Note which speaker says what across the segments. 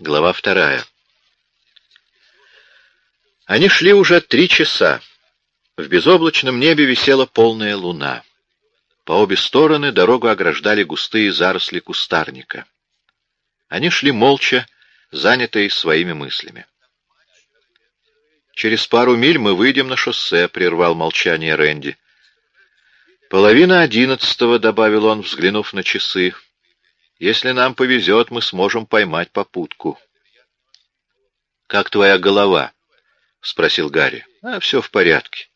Speaker 1: Глава вторая. Они шли уже три часа. В безоблачном небе висела полная луна. По обе стороны дорогу ограждали густые заросли кустарника. Они шли молча, занятые своими мыслями. «Через пару миль мы выйдем на шоссе», — прервал молчание Рэнди. «Половина одиннадцатого», — добавил он, взглянув на часы. Если нам повезет, мы сможем поймать попутку. — Как твоя голова? — спросил Гарри. — А, все в порядке.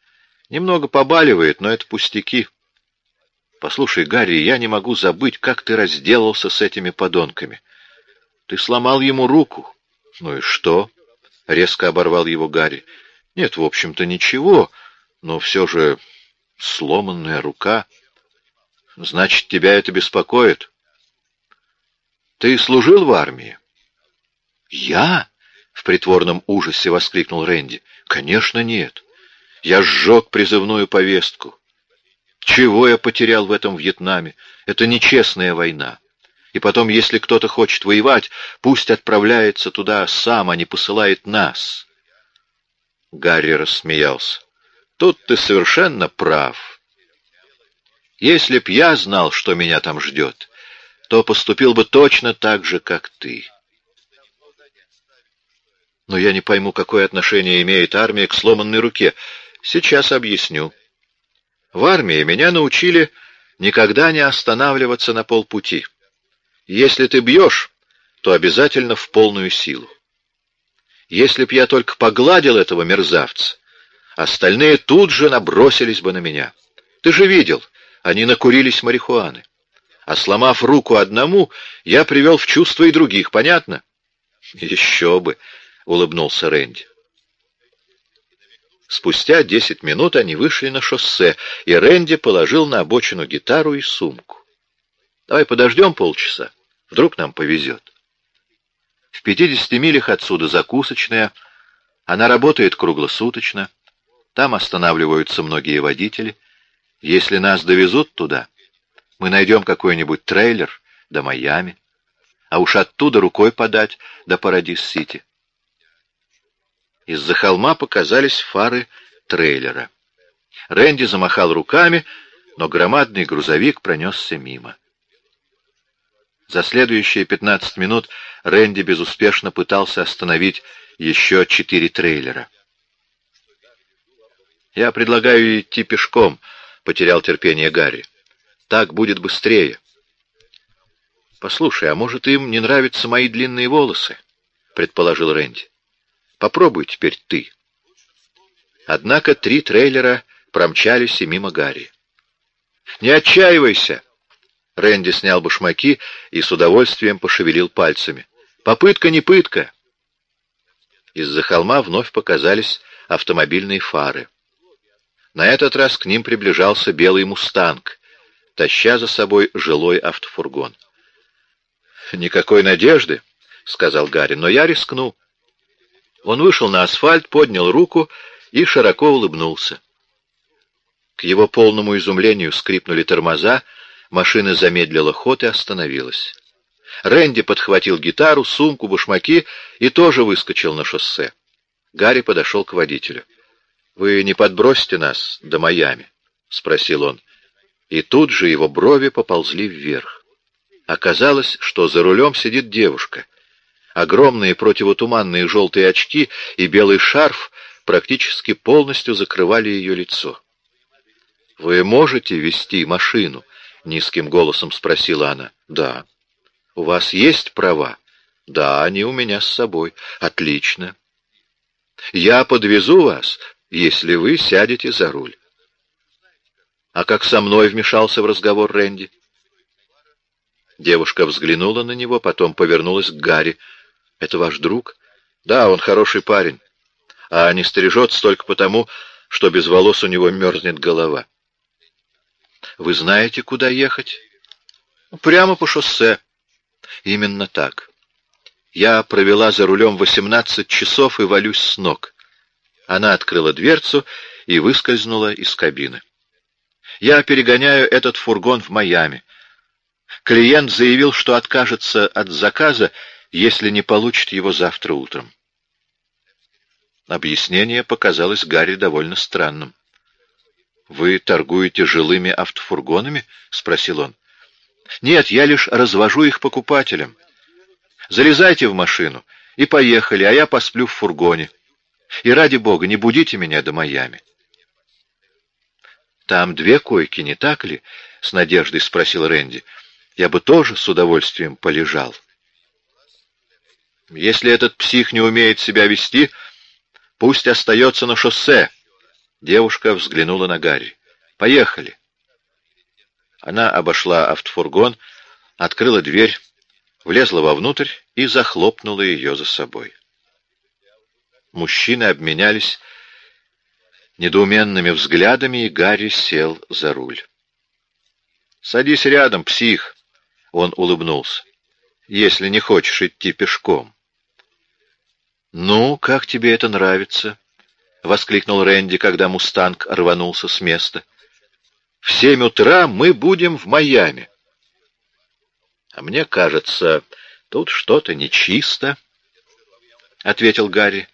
Speaker 1: Немного побаливает, но это пустяки. Послушай, Гарри, я не могу забыть, как ты разделался с этими подонками. Ты сломал ему руку. Ну и что? — резко оборвал его Гарри. Нет, в общем-то, ничего, но все же сломанная рука. Значит, тебя это беспокоит? Ты служил в армии? Я? В притворном ужасе воскликнул Рэнди. Конечно, нет. Я сжег призывную повестку. Чего я потерял в этом Вьетнаме? Это нечестная война. И потом, если кто-то хочет воевать, пусть отправляется туда сам, а не посылает нас. Гарри рассмеялся. Тут ты совершенно прав. Если б я знал, что меня там ждет, то поступил бы точно так же, как ты. Но я не пойму, какое отношение имеет армия к сломанной руке. Сейчас объясню. В армии меня научили никогда не останавливаться на полпути. Если ты бьешь, то обязательно в полную силу. Если б я только погладил этого мерзавца, остальные тут же набросились бы на меня. Ты же видел, они накурились марихуаны а сломав руку одному, я привел в чувство и других, понятно? Еще бы, улыбнулся Рэнди. Спустя десять минут они вышли на шоссе, и Рэнди положил на обочину гитару и сумку. Давай подождем полчаса, вдруг нам повезет. В пятидесяти милях отсюда закусочная, она работает круглосуточно, там останавливаются многие водители. Если нас довезут туда, мы найдем какой-нибудь трейлер до Майами, а уж оттуда рукой подать до Парадис-Сити. Из-за холма показались фары трейлера. Рэнди замахал руками, но громадный грузовик пронесся мимо. За следующие пятнадцать минут Рэнди безуспешно пытался остановить еще четыре трейлера. «Я предлагаю идти пешком», — потерял терпение Гарри. Так будет быстрее. Послушай, а может, им не нравятся мои длинные волосы? Предположил Рэнди. Попробуй теперь ты. Однако три трейлера промчались и мимо Гарри. «Не отчаивайся!» Рэнди снял башмаки и с удовольствием пошевелил пальцами. «Попытка не пытка!» Из-за холма вновь показались автомобильные фары. На этот раз к ним приближался белый «Мустанг», таща за собой жилой автофургон. «Никакой надежды», — сказал Гарри, — «но я рискну». Он вышел на асфальт, поднял руку и широко улыбнулся. К его полному изумлению скрипнули тормоза, машина замедлила ход и остановилась. Рэнди подхватил гитару, сумку, башмаки и тоже выскочил на шоссе. Гарри подошел к водителю. «Вы не подбросите нас до Майами?» — спросил он и тут же его брови поползли вверх. Оказалось, что за рулем сидит девушка. Огромные противотуманные желтые очки и белый шарф практически полностью закрывали ее лицо. «Вы можете вести машину?» — низким голосом спросила она. «Да». «У вас есть права?» «Да, они у меня с собой». «Отлично». «Я подвезу вас, если вы сядете за руль». А как со мной вмешался в разговор Рэнди? Девушка взглянула на него, потом повернулась к Гарри. «Это ваш друг?» «Да, он хороший парень. А не стрижется только потому, что без волос у него мерзнет голова». «Вы знаете, куда ехать?» «Прямо по шоссе». «Именно так. Я провела за рулем восемнадцать часов и валюсь с ног». Она открыла дверцу и выскользнула из кабины. Я перегоняю этот фургон в Майами. Клиент заявил, что откажется от заказа, если не получит его завтра утром. Объяснение показалось Гарри довольно странным. «Вы торгуете жилыми автофургонами?» — спросил он. «Нет, я лишь развожу их покупателям. Залезайте в машину и поехали, а я посплю в фургоне. И ради бога, не будите меня до Майами». «Там две койки, не так ли?» — с надеждой спросил Рэнди. «Я бы тоже с удовольствием полежал». «Если этот псих не умеет себя вести, пусть остается на шоссе», Девушка взглянула на Гарри. «Поехали!» Она обошла автофургон, открыла дверь, влезла вовнутрь и захлопнула ее за собой. Мужчины обменялись недоуменными взглядами, и Гарри сел за руль. «Садись рядом, псих!» — он улыбнулся. «Если не хочешь идти пешком». «Ну, как тебе это нравится?» — воскликнул Рэнди, когда «Мустанг» рванулся с места. «В семь утра мы будем в Майами». «А мне кажется, тут что-то нечисто», — ответил Гарри.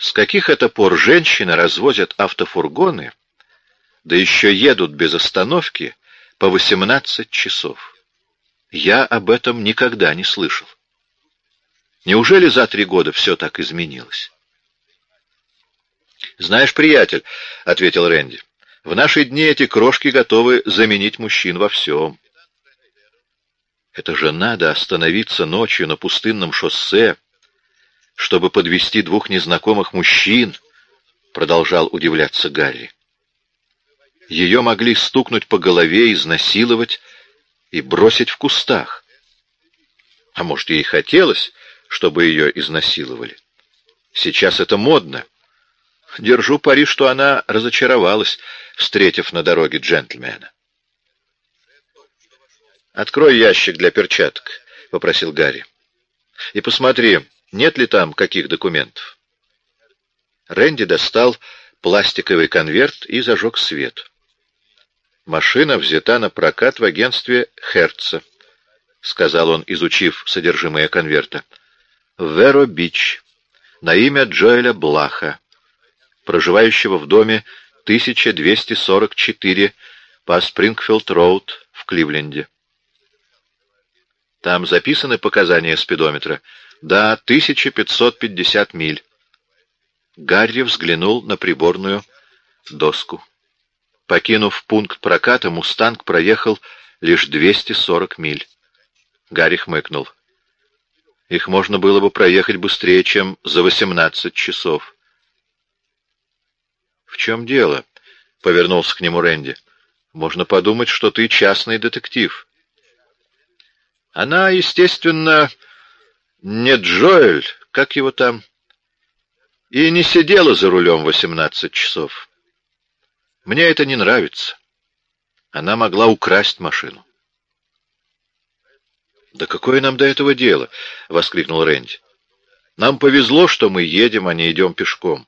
Speaker 1: «С каких это пор женщины развозят автофургоны, да еще едут без остановки по восемнадцать часов? Я об этом никогда не слышал. Неужели за три года все так изменилось?» «Знаешь, приятель», — ответил Рэнди, — «в наши дни эти крошки готовы заменить мужчин во всем». «Это же надо остановиться ночью на пустынном шоссе, чтобы подвести двух незнакомых мужчин», — продолжал удивляться Гарри. Ее могли стукнуть по голове, изнасиловать и бросить в кустах. А может, ей хотелось, чтобы ее изнасиловали. Сейчас это модно. Держу пари, что она разочаровалась, встретив на дороге джентльмена. «Открой ящик для перчаток», — попросил Гарри. «И посмотри, нет ли там каких документов». Рэнди достал пластиковый конверт и зажег свет. «Машина взята на прокат в агентстве Херца», — сказал он, изучив содержимое конверта. «Веро-Бич, на имя Джоэля Блаха, проживающего в доме 1244 по Спрингфилд-Роуд в Кливленде. Там записаны показания спидометра. Да, 1550 миль. Гарри взглянул на приборную доску. Покинув пункт проката, «Мустанг» проехал лишь 240 миль. Гарри хмыкнул. Их можно было бы проехать быстрее, чем за 18 часов. «В чем дело?» — повернулся к нему Рэнди. «Можно подумать, что ты частный детектив». «Она, естественно, не Джоэль, как его там, и не сидела за рулем восемнадцать часов. Мне это не нравится. Она могла украсть машину». «Да какое нам до этого дело?» — воскликнул Рэнди. «Нам повезло, что мы едем, а не идем пешком.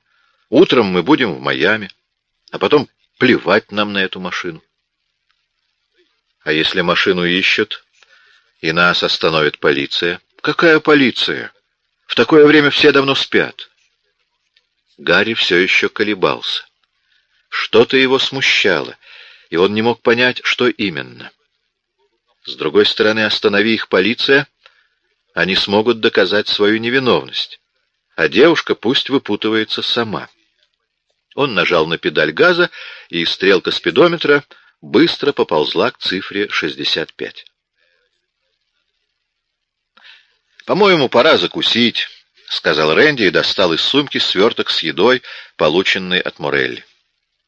Speaker 1: Утром мы будем в Майами, а потом плевать нам на эту машину. А если машину ищут, и нас остановит полиция? Какая полиция? В такое время все давно спят. Гарри все еще колебался. Что-то его смущало, и он не мог понять, что именно. С другой стороны, останови их полиция, они смогут доказать свою невиновность, а девушка пусть выпутывается сама. Он нажал на педаль газа, и стрелка спидометра быстро поползла к цифре 65. «По-моему, пора закусить», — сказал Рэнди и достал из сумки сверток с едой, полученный от Морелли.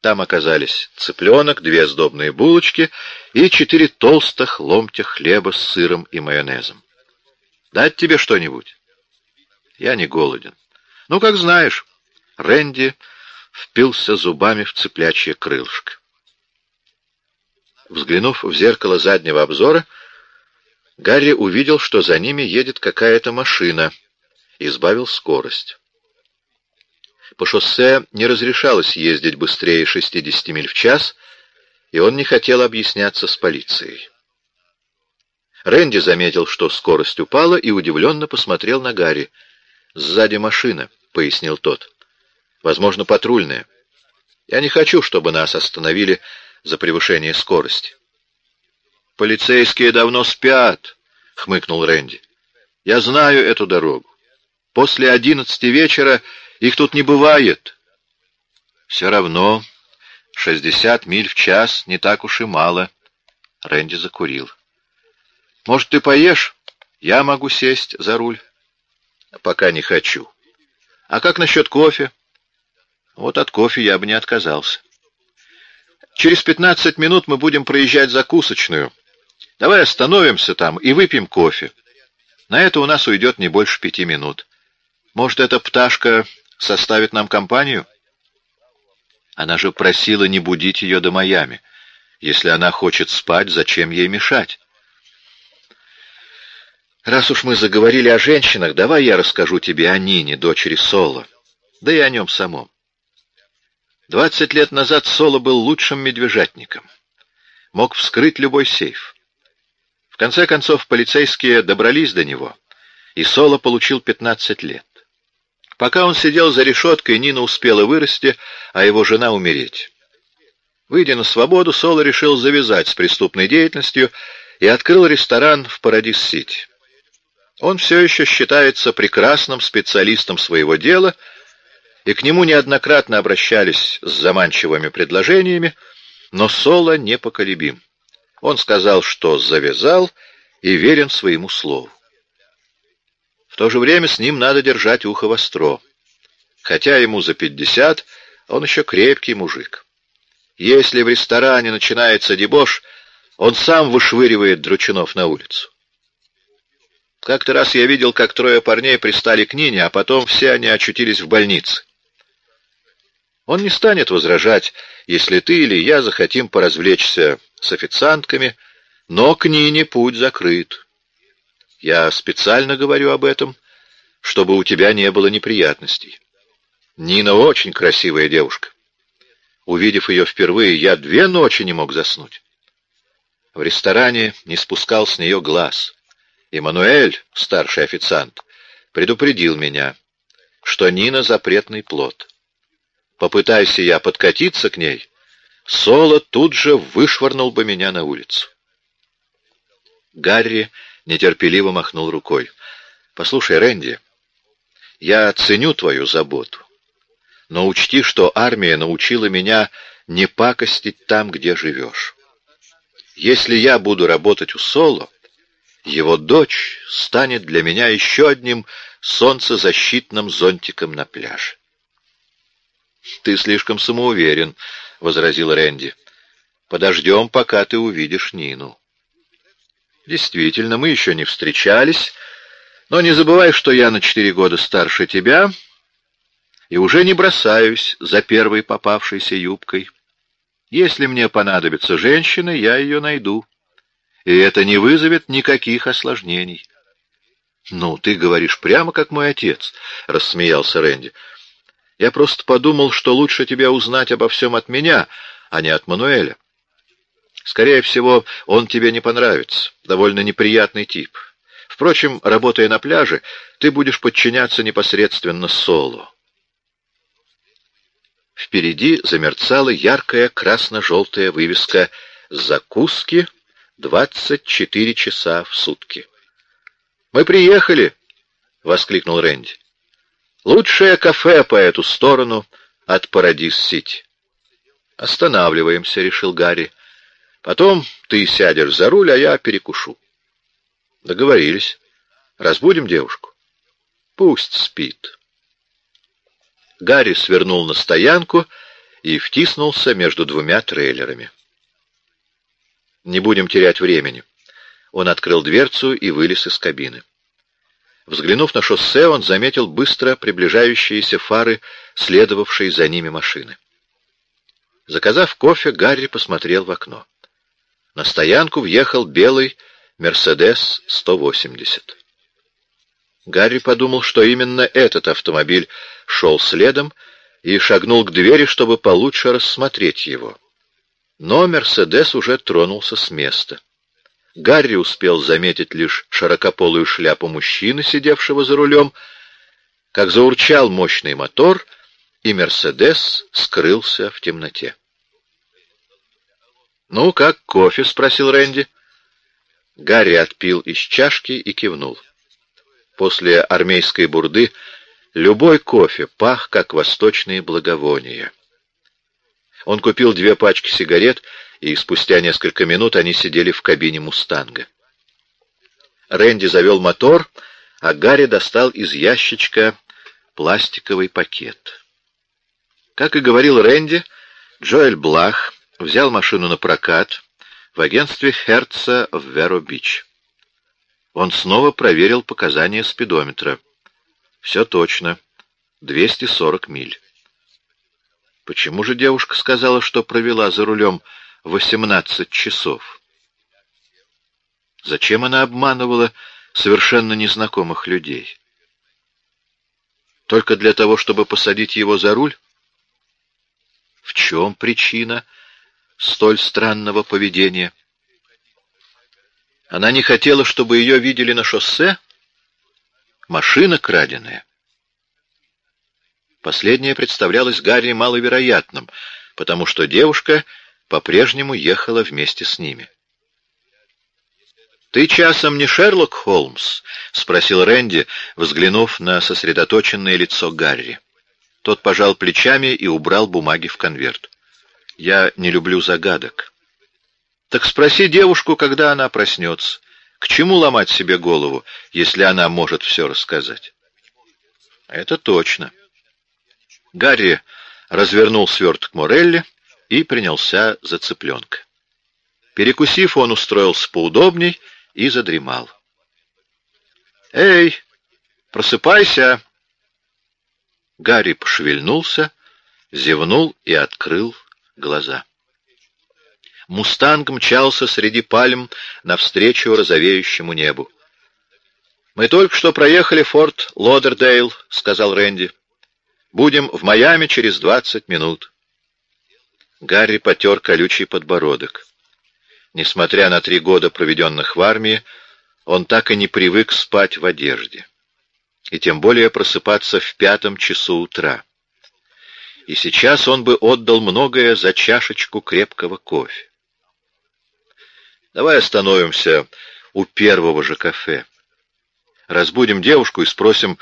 Speaker 1: Там оказались цыпленок, две сдобные булочки и четыре толстых ломтя хлеба с сыром и майонезом. «Дать тебе что-нибудь?» «Я не голоден». «Ну, как знаешь». Рэнди впился зубами в цыплячье крылышко. Взглянув в зеркало заднего обзора, Гарри увидел, что за ними едет какая-то машина, и сбавил скорость. По шоссе не разрешалось ездить быстрее 60 миль в час, и он не хотел объясняться с полицией. Рэнди заметил, что скорость упала, и удивленно посмотрел на Гарри. «Сзади машина», — пояснил тот. «Возможно, патрульная. Я не хочу, чтобы нас остановили за превышение скорости». «Полицейские давно спят», — хмыкнул Рэнди. «Я знаю эту дорогу. После одиннадцати вечера их тут не бывает». «Все равно шестьдесят миль в час не так уж и мало». Рэнди закурил. «Может, ты поешь? Я могу сесть за руль». «Пока не хочу». «А как насчет кофе?» «Вот от кофе я бы не отказался». «Через пятнадцать минут мы будем проезжать закусочную». Давай остановимся там и выпьем кофе. На это у нас уйдет не больше пяти минут. Может, эта пташка составит нам компанию? Она же просила не будить ее до Майами. Если она хочет спать, зачем ей мешать? Раз уж мы заговорили о женщинах, давай я расскажу тебе о Нине, дочери Соло. Да и о нем самом. Двадцать лет назад Соло был лучшим медвежатником. Мог вскрыть любой сейф. В конце концов, полицейские добрались до него, и Соло получил 15 лет. Пока он сидел за решеткой, Нина успела вырасти, а его жена умереть. Выйдя на свободу, Соло решил завязать с преступной деятельностью и открыл ресторан в Парадис-Сити. Он все еще считается прекрасным специалистом своего дела, и к нему неоднократно обращались с заманчивыми предложениями, но Соло непоколебим. Он сказал, что завязал и верен своему слову. В то же время с ним надо держать ухо востро. Хотя ему за пятьдесят, он еще крепкий мужик. Если в ресторане начинается дебош, он сам вышвыривает дручинов на улицу. Как-то раз я видел, как трое парней пристали к Нине, а потом все они очутились в больнице. Он не станет возражать, если ты или я захотим поразвлечься с официантками, но к Нине путь закрыт. Я специально говорю об этом, чтобы у тебя не было неприятностей. Нина очень красивая девушка. Увидев ее впервые, я две ночи не мог заснуть. В ресторане не спускал с нее глаз. Эммануэль, старший официант, предупредил меня, что Нина — запретный плод. Попытайся я подкатиться к ней, Соло тут же вышвырнул бы меня на улицу. Гарри нетерпеливо махнул рукой. «Послушай, Рэнди, я ценю твою заботу, но учти, что армия научила меня не пакостить там, где живешь. Если я буду работать у Соло, его дочь станет для меня еще одним солнцезащитным зонтиком на пляже. Ты слишком самоуверен, — возразил Рэнди. «Подождем, пока ты увидишь Нину». «Действительно, мы еще не встречались, но не забывай, что я на четыре года старше тебя и уже не бросаюсь за первой попавшейся юбкой. Если мне понадобится женщина, я ее найду, и это не вызовет никаких осложнений». «Ну, ты говоришь прямо как мой отец», — рассмеялся Рэнди. Я просто подумал, что лучше тебе узнать обо всем от меня, а не от Мануэля. Скорее всего, он тебе не понравится. Довольно неприятный тип. Впрочем, работая на пляже, ты будешь подчиняться непосредственно Солу. Впереди замерцала яркая красно-желтая вывеска «Закуски 24 часа в сутки». «Мы приехали!» — воскликнул Рэнди. Лучшее кафе по эту сторону от Парадис-Сити. Останавливаемся, решил Гарри. Потом ты сядешь за руль, а я перекушу. Договорились. Разбудим девушку. Пусть спит. Гарри свернул на стоянку и втиснулся между двумя трейлерами. Не будем терять времени. Он открыл дверцу и вылез из кабины. Взглянув на шоссе, он заметил быстро приближающиеся фары, следовавшие за ними машины. Заказав кофе, Гарри посмотрел в окно. На стоянку въехал белый «Мерседес-180». Гарри подумал, что именно этот автомобиль шел следом, и шагнул к двери, чтобы получше рассмотреть его. Но «Мерседес» уже тронулся с места. Гарри успел заметить лишь широкополую шляпу мужчины, сидевшего за рулем, как заурчал мощный мотор, и «Мерседес» скрылся в темноте. «Ну, как кофе?» — спросил Рэнди. Гарри отпил из чашки и кивнул. После армейской бурды любой кофе пах, как восточные благовония. Он купил две пачки сигарет, и спустя несколько минут они сидели в кабине «Мустанга». Рэнди завел мотор, а Гарри достал из ящичка пластиковый пакет. Как и говорил Рэнди, Джоэль Блах взял машину на прокат в агентстве Херца в Веро-Бич. Он снова проверил показания спидометра. Все точно. 240 миль. Почему же девушка сказала, что провела за рулем 18 часов? Зачем она обманывала совершенно незнакомых людей? Только для того, чтобы посадить его за руль? В чем причина столь странного поведения? Она не хотела, чтобы ее видели на шоссе? Машина краденая. Последнее представлялось Гарри маловероятным, потому что девушка по-прежнему ехала вместе с ними. «Ты часом не Шерлок Холмс?» — спросил Рэнди, взглянув на сосредоточенное лицо Гарри. Тот пожал плечами и убрал бумаги в конверт. «Я не люблю загадок». «Так спроси девушку, когда она проснется. К чему ломать себе голову, если она может все рассказать?» «Это точно». Гарри развернул сверток Морелли и принялся за цыпленка. Перекусив, он устроился поудобней и задремал. «Эй, просыпайся!» Гарри пошевельнулся, зевнул и открыл глаза. Мустанг мчался среди пальм навстречу розовеющему небу. «Мы только что проехали форт Лодердейл», — сказал Рэнди. Будем в Майами через двадцать минут. Гарри потер колючий подбородок. Несмотря на три года, проведенных в армии, он так и не привык спать в одежде. И тем более просыпаться в пятом часу утра. И сейчас он бы отдал многое за чашечку крепкого кофе. Давай остановимся у первого же кафе. Разбудим девушку и спросим,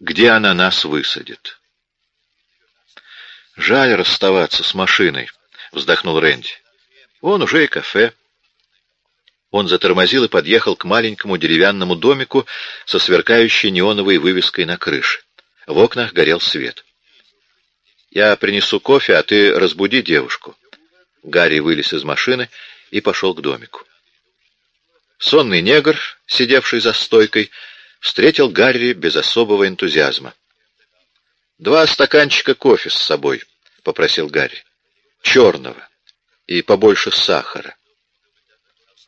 Speaker 1: где она нас высадит. «Жаль расставаться с машиной», — вздохнул Рэнди. «Вон уже и кафе». Он затормозил и подъехал к маленькому деревянному домику со сверкающей неоновой вывеской на крыше. В окнах горел свет. «Я принесу кофе, а ты разбуди девушку». Гарри вылез из машины и пошел к домику. Сонный негр, сидевший за стойкой, встретил Гарри без особого энтузиазма. «Два стаканчика кофе с собой», — попросил Гарри. «Черного и побольше сахара».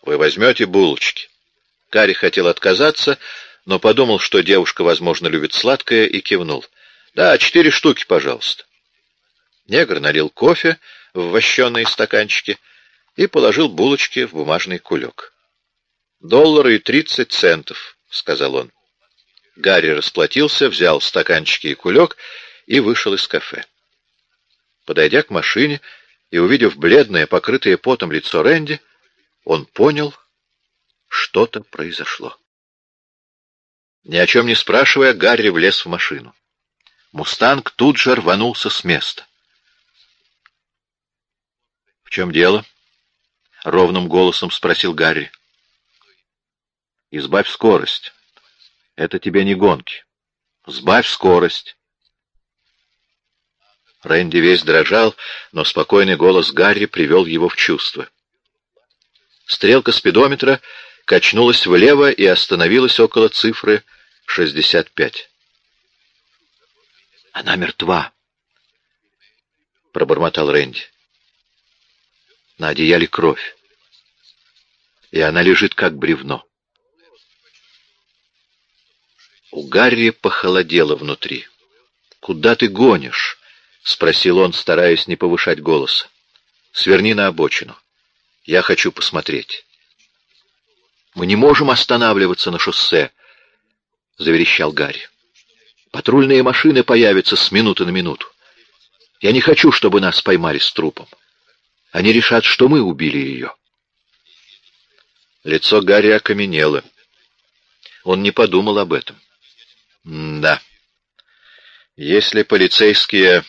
Speaker 1: «Вы возьмете булочки?» Гарри хотел отказаться, но подумал, что девушка, возможно, любит сладкое, и кивнул. «Да, четыре штуки, пожалуйста». Негр налил кофе в вощеные стаканчики и положил булочки в бумажный кулек. «Доллар и тридцать центов», — сказал он. Гарри расплатился, взял стаканчики и кулек и вышел из кафе. Подойдя к машине и увидев бледное, покрытое потом лицо Рэнди, он понял, что-то произошло. Ни о чем не спрашивая, Гарри влез в машину. Мустанг тут же рванулся с места. «В чем дело?» — ровным голосом спросил Гарри. «Избавь скорость. Это тебе не гонки. Сбавь скорость. Рэнди весь дрожал, но спокойный голос Гарри привел его в чувство. Стрелка спидометра качнулась влево и остановилась около цифры 65. «Она мертва», — пробормотал Рэнди. На одеяле кровь, и она лежит как бревно. У Гарри похолодело внутри. «Куда ты гонишь?» — спросил он, стараясь не повышать голос. «Сверни на обочину. Я хочу посмотреть». Мы не можем останавливаться на шоссе, — заверещал Гарри. Патрульные машины появятся с минуты на минуту. Я не хочу, чтобы нас поймали с трупом. Они решат, что мы убили ее. Лицо Гарри окаменело. Он не подумал об этом. Да. Если полицейские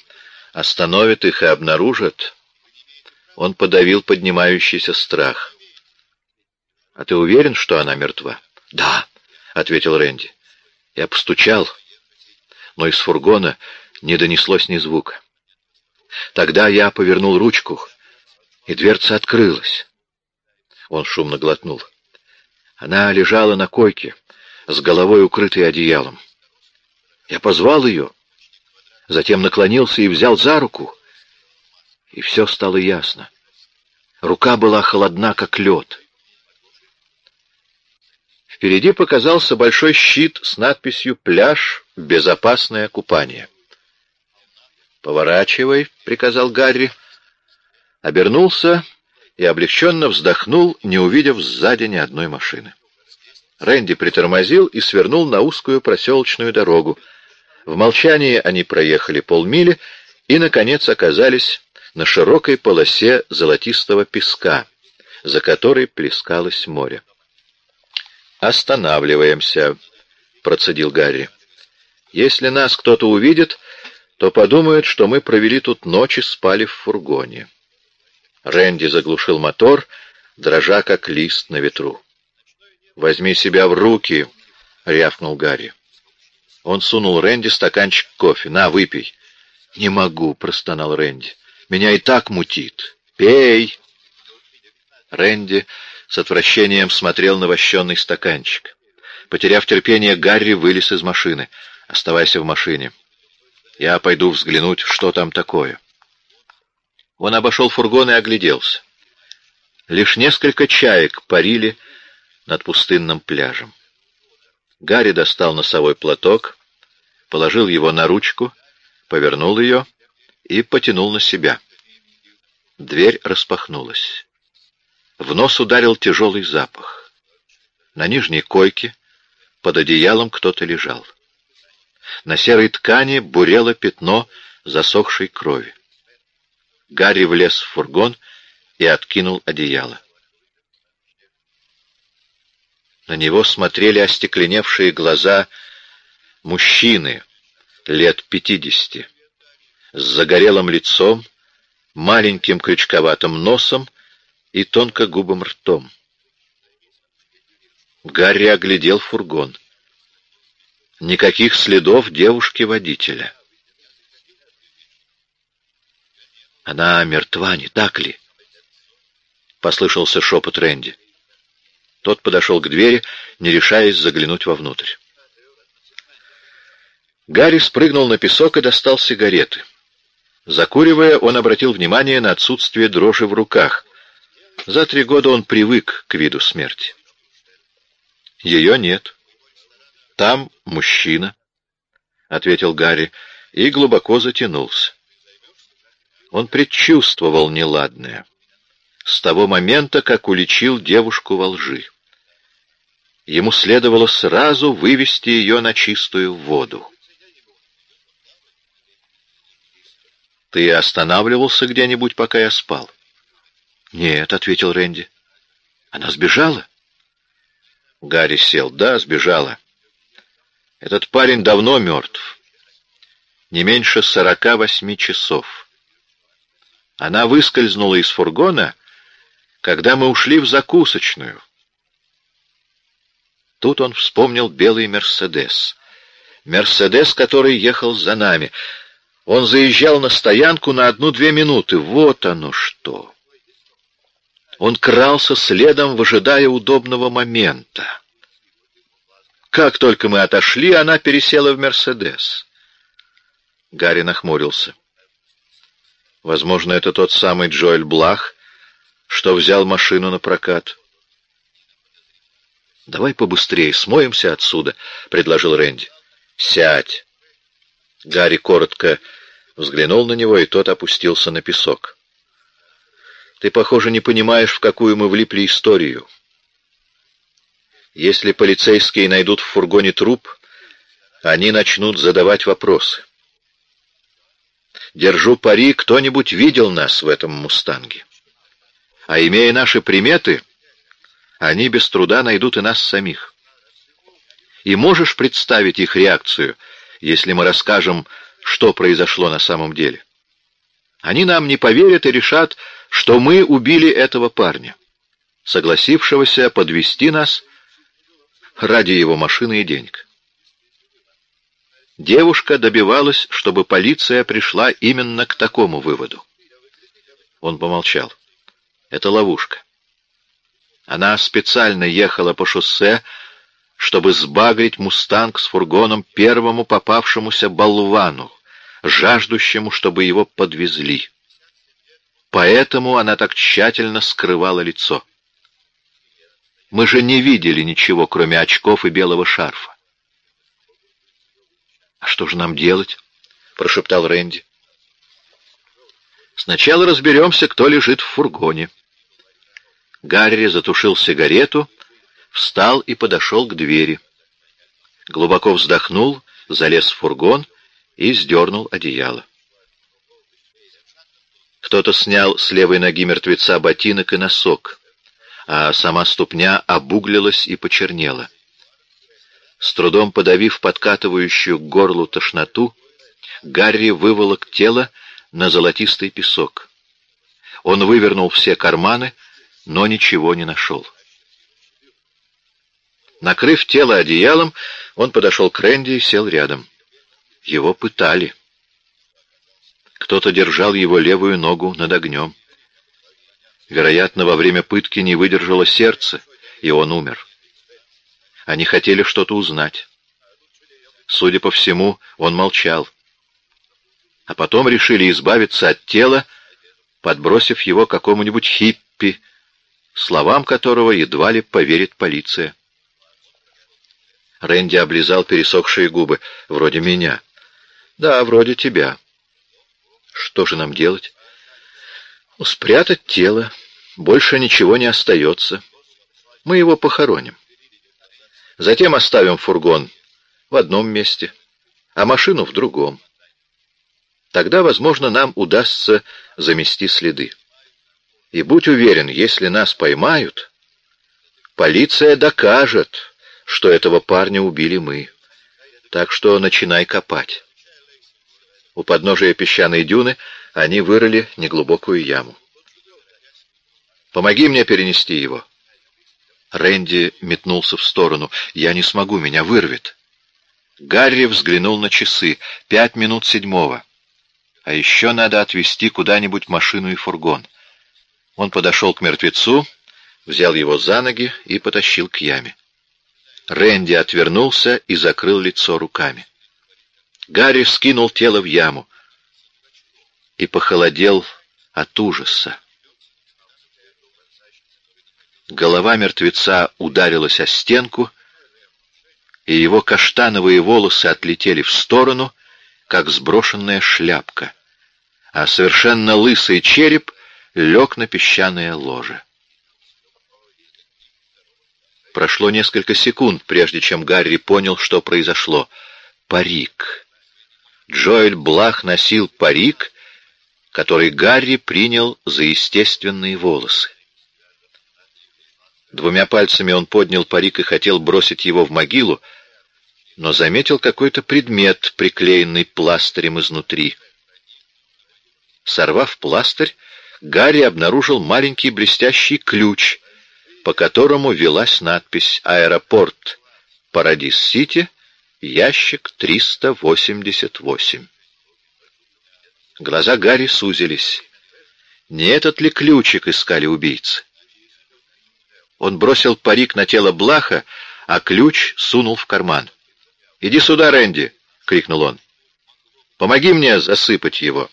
Speaker 1: остановят их и обнаружат, он подавил поднимающийся страх. «А ты уверен, что она мертва?» «Да», — ответил Рэнди. «Я постучал, но из фургона не донеслось ни звука. Тогда я повернул ручку, и дверца открылась. Он шумно глотнул. Она лежала на койке, с головой укрытой одеялом. Я позвал ее, затем наклонился и взял за руку, и все стало ясно. Рука была холодна, как лед. Впереди показался большой щит с надписью «Пляж. Безопасное купание». «Поворачивай», — приказал Гарри. Обернулся и облегченно вздохнул, не увидев сзади ни одной машины. Рэнди притормозил и свернул на узкую проселочную дорогу. В молчании они проехали полмили и, наконец, оказались на широкой полосе золотистого песка, за которой плескалось море. «Останавливаемся», — процедил Гарри. «Если нас кто-то увидит, то подумают, что мы провели тут ночь и спали в фургоне». Рэнди заглушил мотор, дрожа как лист на ветру. «Возьми себя в руки!» — рявкнул Гарри. Он сунул Рэнди стаканчик кофе. «На, выпей». «Не могу», — простонал Рэнди. «Меня и так мутит. Пей!» Рэнди с отвращением смотрел на вощенный стаканчик. Потеряв терпение, Гарри вылез из машины. «Оставайся в машине. Я пойду взглянуть, что там такое». Он обошел фургон и огляделся. Лишь несколько чаек парили над пустынным пляжем. Гарри достал носовой платок, положил его на ручку, повернул ее и потянул на себя. Дверь распахнулась. В нос ударил тяжелый запах. На нижней койке под одеялом кто-то лежал. На серой ткани бурело пятно засохшей крови. Гарри влез в фургон и откинул одеяло. На него смотрели остекленевшие глаза мужчины лет пятидесяти, с загорелым лицом, маленьким крючковатым носом и тонкогубым ртом. Гарри оглядел фургон. Никаких следов девушки-водителя. Она мертва, не так ли? Послышался шепот Рэнди. Тот подошел к двери, не решаясь заглянуть вовнутрь. Гарри спрыгнул на песок и достал сигареты. Закуривая, он обратил внимание на отсутствие дрожи в руках, за три года он привык к виду смерти. Ее нет. Там мужчина, — ответил Гарри и глубоко затянулся. Он предчувствовал неладное с того момента, как уличил девушку во лжи. Ему следовало сразу вывести ее на чистую воду. «Ты останавливался где-нибудь, пока я спал?» «Нет», — ответил Рэнди. «Она сбежала?» Гарри сел. «Да, сбежала. Этот парень давно мертв. Не меньше сорока восьми часов. Она выскользнула из фургона, когда мы ушли в закусочную. Тут он вспомнил белый «Мерседес». «Мерседес», который ехал за нами. Он заезжал на стоянку на одну-две минуты. Вот оно что! Он крался следом, выжидая удобного момента. Как только мы отошли, она пересела в «Мерседес». Гарри нахмурился. Возможно, это тот самый Джоэль Блах, что взял машину на прокат. «Давай побыстрее, смоемся отсюда», — предложил Рэнди. «Сядь». Гарри коротко взглянул на него, и тот опустился на песок. Ты, похоже, не понимаешь, в какую мы влипли историю. Если полицейские найдут в фургоне труп, они начнут задавать вопросы. Держу пари, кто-нибудь видел нас в этом «Мустанге». А имея наши приметы, они без труда найдут и нас самих. И можешь представить их реакцию, если мы расскажем, что произошло на самом деле? Они нам не поверят и решат, что мы убили этого парня, согласившегося подвести нас ради его машины и денег. Девушка добивалась, чтобы полиция пришла именно к такому выводу. Он помолчал. Это ловушка. Она специально ехала по шоссе, чтобы сбагрить «Мустанг» с фургоном первому попавшемуся болвану, жаждущему, чтобы его подвезли. Поэтому она так тщательно скрывала лицо. Мы же не видели ничего, кроме очков и белого шарфа. «А что же нам делать?» — прошептал Рэнди. «Сначала разберемся, кто лежит в фургоне». Гарри затушил сигарету, встал и подошел к двери. Глубоко вздохнул, залез в фургон и сдернул одеяло. Кто-то снял с левой ноги мертвеца ботинок и носок а сама ступня обуглилась и почернела. С трудом подавив подкатывающую к горлу тошноту, Гарри выволок тело на золотистый песок. Он вывернул все карманы, но ничего не нашел. Накрыв тело одеялом, он подошел к Рэнди и сел рядом. Его пытали. Кто-то держал его левую ногу над огнем. Вероятно, во время пытки не выдержало сердце, и он умер. Они хотели что-то узнать. Судя по всему, он молчал. А потом решили избавиться от тела, подбросив его какому-нибудь хиппи, словам которого едва ли поверит полиция. Рэнди облизал пересохшие губы. «Вроде меня». «Да, вроде тебя». «Что же нам делать?» Спрятать тело. Больше ничего не остается. Мы его похороним. Затем оставим фургон в одном месте, а машину в другом. Тогда, возможно, нам удастся замести следы. И будь уверен, если нас поймают, полиция докажет, что этого парня убили мы. Так что начинай копать. У подножия песчаной дюны они вырыли неглубокую яму. «Помоги мне перенести его». Рэнди метнулся в сторону. «Я не смогу, меня вырвет». Гарри взглянул на часы. «Пять минут седьмого. А еще надо отвезти куда-нибудь машину и фургон». Он подошел к мертвецу, взял его за ноги и потащил к яме. Рэнди отвернулся и закрыл лицо руками. Гарри скинул тело в яму и похолодел от ужаса. Голова мертвеца ударилась о стенку, и его каштановые волосы отлетели в сторону, как сброшенная шляпка, а совершенно лысый череп лег на песчаное ложе. Прошло несколько секунд, прежде чем Гарри понял, что произошло. Парик. Джоэль Блах носил парик, который Гарри принял за естественные волосы. Двумя пальцами он поднял парик и хотел бросить его в могилу, но заметил какой-то предмет, приклеенный пластырем изнутри. Сорвав пластырь, Гарри обнаружил маленький блестящий ключ, по которому велась надпись «Аэропорт Парадис-Сити, ящик 388». Глаза Гарри сузились. Не этот ли ключик искали убийцы? Он бросил парик на тело Блаха, а ключ сунул в карман. «Иди сюда, Рэнди!» — крикнул он. «Помоги мне засыпать его!»